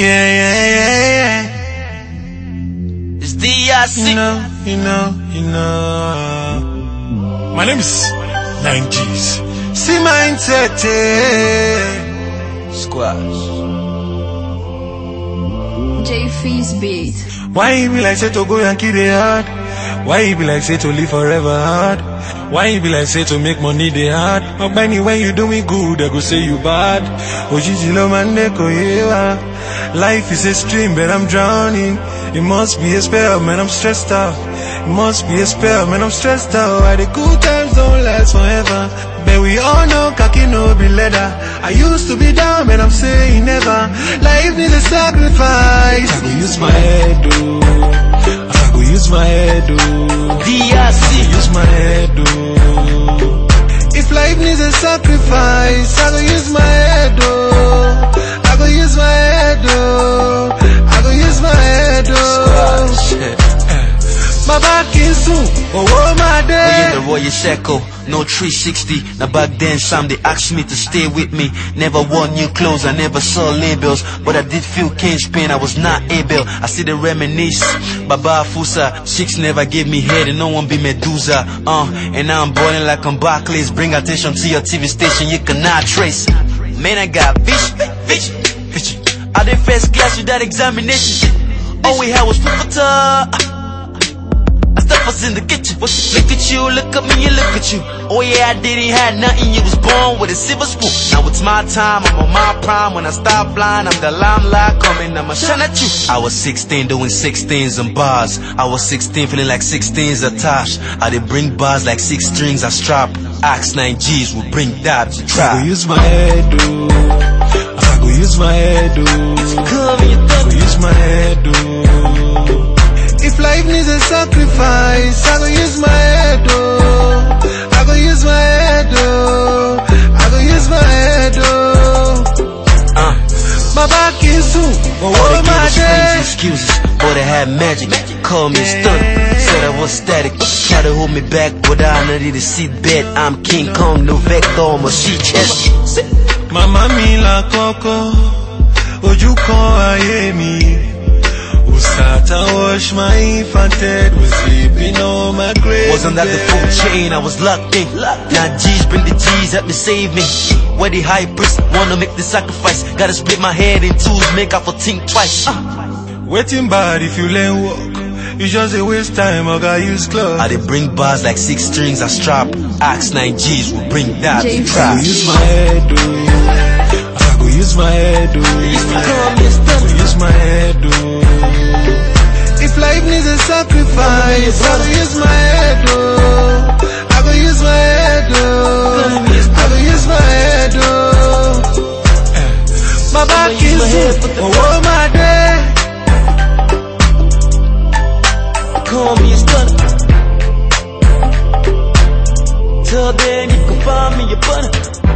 Yeah, yeah, yeah, yeah. It's DRC. You know, you know, you know. My name is Nine G's. See mindset. eh. Squash. J Fees Beat. Why you be like say to go Yankee they hard? Why you be like say to live forever hard? Why you be like say to make money they hard? But when you do me good, they go say you bad. Ojiji lo mande ko yewa. Life is a stream, but I'm drowning. It must be a spell, man, I'm stressed out. It must be a spell, man, I'm stressed out. Why the good times don't last forever? But we all know cocky no be leather. I used to be down, man, I'm saying never. Life needs a sacrifice. I go use my head, oh. I go use my head, oh. DRC. Use my head, sacrifice, I go use my oh, my We in the Royal Shekel, no 360. Now back then, some they asked me to stay with me. Never wore new clothes, I never saw labels. But I did feel King's pain, I was not able. I see the reminisce. Baba Fusa, chicks never gave me head and no one be Medusa. Uh, and now I'm balling like I'm Barclays. Bring attention to your TV station, you cannot trace. Man, I got vision, vision, vision. I did first class without examination. All we had was football. I stuff in the kitchen. Look at you, look at me, and look at you. Oh yeah, I didn't have nothing. You was born with a silver spoon. Now it's my time, I'm on my prime. When I stop flying, I'm the limelight coming. I'ma shine at you. I was 16 doing 16s and bars. I was 16 feeling like 16s a tosh. I did bring bars like six strings I strap. Axe 9 G's will bring that to trap. I go use my head, oh. I go use my head, oh. Come here, I go use my Oh they my gave us crazy excuses. Boy, they had magic. Call me a stunner. Said I was static. Try to hold me back, but I under the seat bed. I'm King Kong, no vector on my sheet chest. Mama mi la koko, ojú kan ayé mi. Usata wash my infant head, was sleeping on my grave. Was under the full chain, I was locked in. Now G's bring the G's, help me save me. Where the high priest wanna make the sacrifice. Gotta split my head in twos, make up for think twice. Uh. Waiting bad if you learn walk. It's just a waste time, I got use club. I did bring bars like six strings I strap. Axe 9 G's will bring that J to I go try. use my head, oh. I go use my head, oh. sacrifice. Gotta use my head, oh. I gotta use my head, oh. I gotta use my head, oh. Eh. My back is oh my day. Call me a stunner. Till then you can find me a bunny.